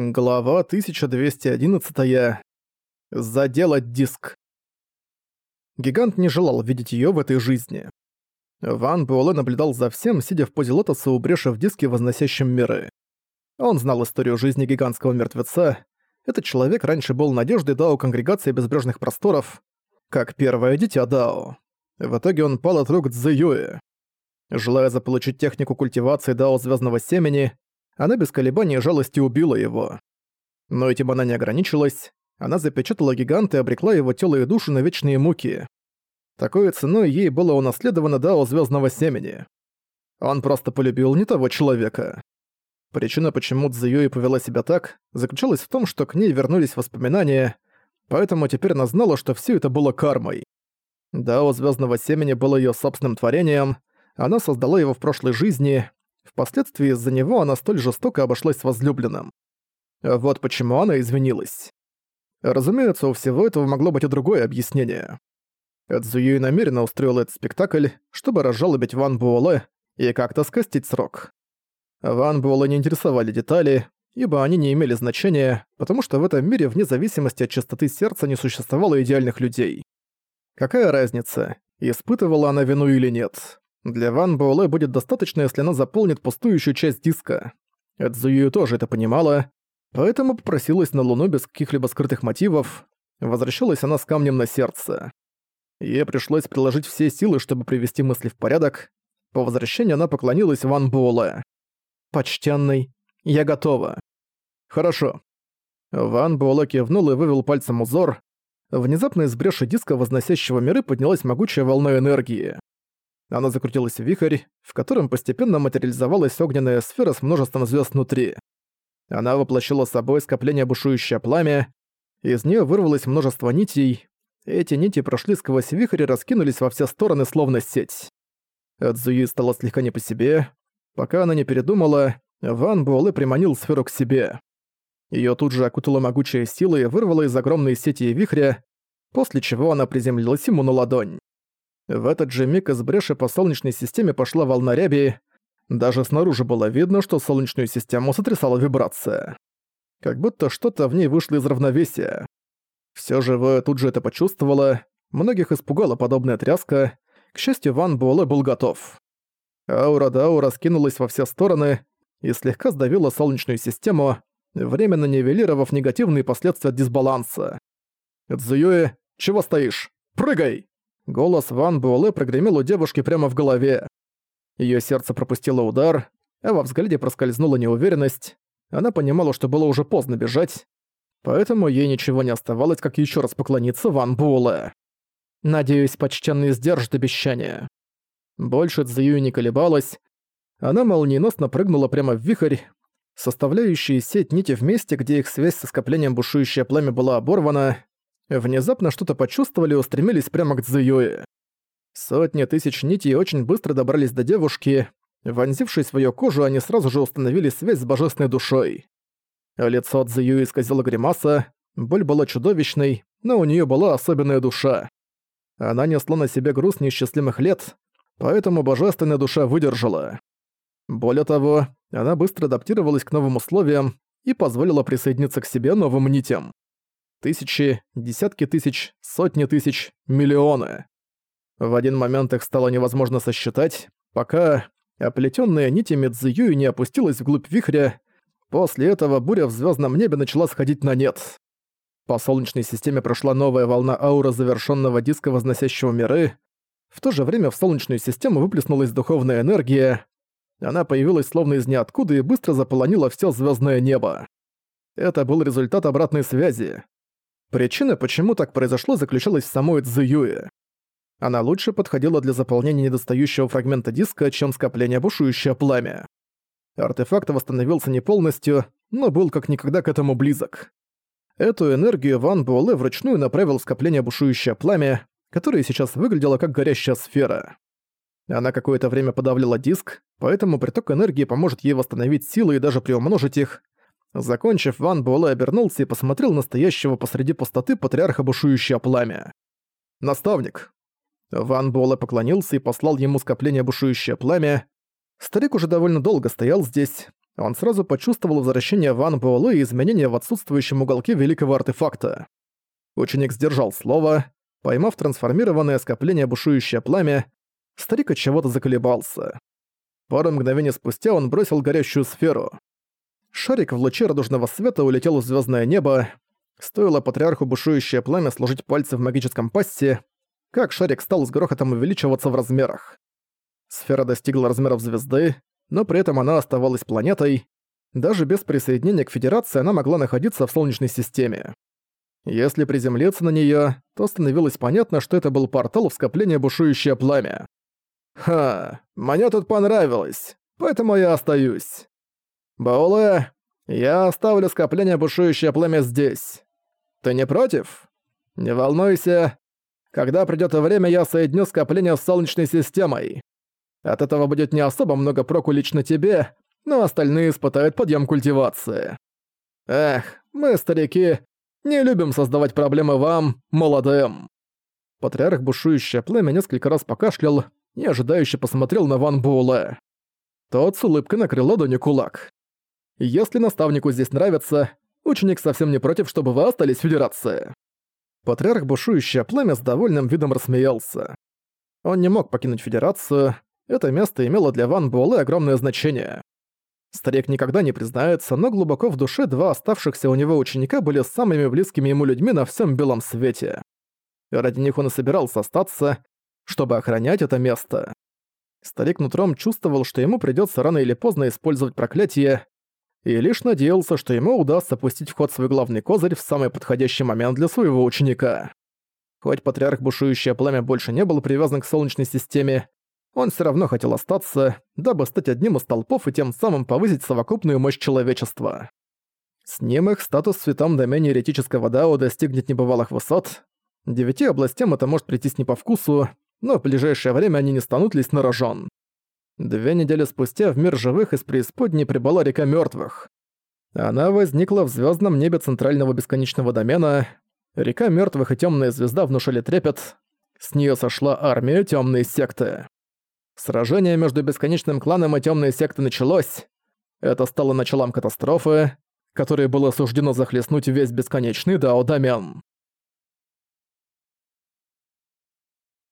Глава 1211. Заделать диск. Гигант не желал видеть её в этой жизни. Ван Буэлэ наблюдал за всем, сидя в позе лотоса у бреши в диске, возносящем миры. Он знал историю жизни гигантского мертвеца. Этот человек раньше был надеждой Дао Конгрегации Безбрежных Просторов, как первое дитя Дао. В итоге он пал от рук Цзэюэ. Желая заполучить технику культивации Дао Звездного Семени, она без колебаний и жалости убила его. Но этим она не ограничилась. Она запечатала гиганта и обрекла его тело и душу на вечные муки. Такой ценой ей было унаследовано Дао Звездного Семени. Он просто полюбил не того человека. Причина, почему Цзюи повела себя так, заключалась в том, что к ней вернулись воспоминания, поэтому теперь она знала, что все это было кармой. Дао Звездного Семени было ее собственным творением, она создала его в прошлой жизни, Впоследствии из-за него она столь жестоко обошлась с возлюбленным. Вот почему она извинилась. Разумеется, у всего этого могло быть и другое объяснение. Эдзуюи намеренно устроил этот спектакль, чтобы разжалобить Ван Буэлэ и как-то скостить срок. Ван Буэлэ не интересовали детали, ибо они не имели значения, потому что в этом мире вне зависимости от чистоты сердца не существовало идеальных людей. Какая разница, испытывала она вину или нет? Для Ван Буэлэ будет достаточно, если она заполнит пустующую часть диска. Эдзую тоже это понимала, поэтому попросилась на Луну без каких-либо скрытых мотивов. Возвращалась она с камнем на сердце. Ей пришлось приложить все силы, чтобы привести мысли в порядок. По возвращении она поклонилась Ван Буэлэ. «Почтенный, я готова». «Хорошо». Ван Буэлэ кивнул и вывел пальцем узор. Внезапно из бреши диска, возносящего миры, поднялась могучая волна энергии. Она закрутилась в вихрь, в котором постепенно материализовалась огненная сфера с множеством звезд внутри. Она воплощила собой скопление бушующее пламя, из нее вырвалось множество нитей, эти нити прошли сквозь вихрь и раскинулись во все стороны, словно сеть. Эдзуи стала слегка не по себе. Пока она не передумала, Ван Буэлэ приманил сферу к себе. Её тут же окутала могучая сила и вырвала из огромной сети вихря, после чего она приземлилась ему на ладонь. В этот же миг из бреши по Солнечной системе пошла волна ряби. Даже снаружи было видно, что Солнечную систему сотрясала вибрация. Как будто что-то в ней вышло из равновесия. Всё живое тут же это почувствовало. Многих испугала подобная тряска. К счастью, Ван Буэлэ был готов. Аура Дау раскинулась во все стороны и слегка сдавила Солнечную систему, временно нивелировав негативные последствия дисбаланса. «Цзуюэ, чего стоишь? Прыгай!» Голос Ван Буэлэ прогремел у девушки прямо в голове. Её сердце пропустило удар, а во взгляде проскользнула неуверенность. Она понимала, что было уже поздно бежать, поэтому ей ничего не оставалось, как ещё раз поклониться Ван Буэлэ. «Надеюсь, почтенный сдержит обещание». Больше Цзюи не колебалась. Она молниеносно прыгнула прямо в вихрь. Составляющие сеть нити вместе, где их связь со скоплением бушующее пламя была оборвана, внезапно что-то почувствовали и устремились прямо к Цзюэ. Сотни тысяч нитей очень быстро добрались до девушки. Вонзившись в её кожу, они сразу же установили связь с божественной душой. Лицо Цзюэ исказило гримаса, боль была чудовищной, но у неё была особенная душа. Она несла на себе груз неисчислимых лет, поэтому божественная душа выдержала. Более того, она быстро адаптировалась к новым условиям и позволила присоединиться к себе новым нитям. Тысячи, десятки тысяч, сотни тысяч, миллионы. В один момент их стало невозможно сосчитать, пока оплетённая нитями Цзюи не опустилась вглубь вихря. После этого буря в звёздном небе начала сходить на нет. По Солнечной системе прошла новая волна ауры завершённого диска, возносящего миры. В то же время в Солнечную систему выплеснулась духовная энергия. Она появилась словно из ниоткуда и быстро заполонила всё звёздное небо. Это был результат обратной связи. Причина, почему так произошло, заключалась в самой Цзюе. Она лучше подходила для заполнения недостающего фрагмента диска, чем скопление бушующее пламя. Артефакт восстановился не полностью, но был как никогда к этому близок. Эту энергию Ван Буэлэ вручную направил в скопление бушующее пламя, которое сейчас выглядело как горящая сфера. Она какое-то время подавляла диск, поэтому приток энергии поможет ей восстановить силы и даже приумножить их, Закончив, Ван Буэлэ обернулся и посмотрел настоящего посреди пустоты патриарха бушующее пламя. «Наставник!» Ван Буэлэ поклонился и послал ему скопление бушующее пламя. Старик уже довольно долго стоял здесь. Он сразу почувствовал возвращение Ван Буэлэ и изменения в отсутствующем уголке великого артефакта. Ученик сдержал слово, поймав трансформированное скопление бушующее пламя, старик от чего-то заколебался. Пару мгновений спустя он бросил горящую сферу. Шарик в луче радужного света улетел в звездное небо. Стоило патриарху бушующее пламя сложить пальцы в магическом пасте, как шарик стал с грохотом увеличиваться в размерах. Сфера достигла размеров звезды, но при этом она оставалась планетой. Даже без присоединения к Федерации она могла находиться в Солнечной системе. Если приземлиться на неё, то становилось понятно, что это был портал в скопление бушующее пламя. «Ха, мне тут понравилось, поэтому я остаюсь. Бауле, я оставлю скопление бушующее пламя здесь. Ты не против? Не волнуйся. Когда придёт время, я соединю скопление с Солнечной системой. От этого будет не особо много проку лично тебе, но остальные испытают подъем культивации. Эх, мы, старики, не любим создавать проблемы вам, молодым. Патриарх бушующее племя несколько раз покашлял и ожидающе посмотрел на Ван Буэлэ. Тот с улыбкой накрыл ладонью кулак. «Если наставнику здесь нравится, ученик совсем не против, чтобы вы остались в Федерации». Патриарх бушующее племя с довольным видом рассмеялся. Он не мог покинуть Федерацию, это место имело для Ван Буэлэ огромное значение. Старик никогда не признается, но глубоко в душе два оставшихся у него ученика были самыми близкими ему людьми на всем белом свете. Ради них он и собирался остаться, чтобы охранять это место. Старик нутром чувствовал, что ему придется рано или поздно использовать проклятие, и лишь надеялся, что ему удастся пустить в ход свой главный козырь в самый подходящий момент для своего ученика. Хоть патриарх Бушующее Пламя больше не был привязан к Солнечной системе, он все равно хотел остаться, дабы стать одним из толпов и тем самым повысить совокупную мощь человечества. С ним их статус в святом домене еретического Дао достигнет небывалых высот. Девяти областям это может прийтись не по вкусу, но в ближайшее время они не станут лезть на рожон. Две недели спустя в мир живых из преисподней прибыла река мертвых. Она возникла в звездном небе центрального бесконечного домена. Река мертвых и темная звезда внушили трепет. С нее сошла армия темной секты. Сражение между бесконечным кланом и темной сектой началось. Это стало началом катастрофы, которой было суждено захлестнуть весь бесконечный Дао Домен.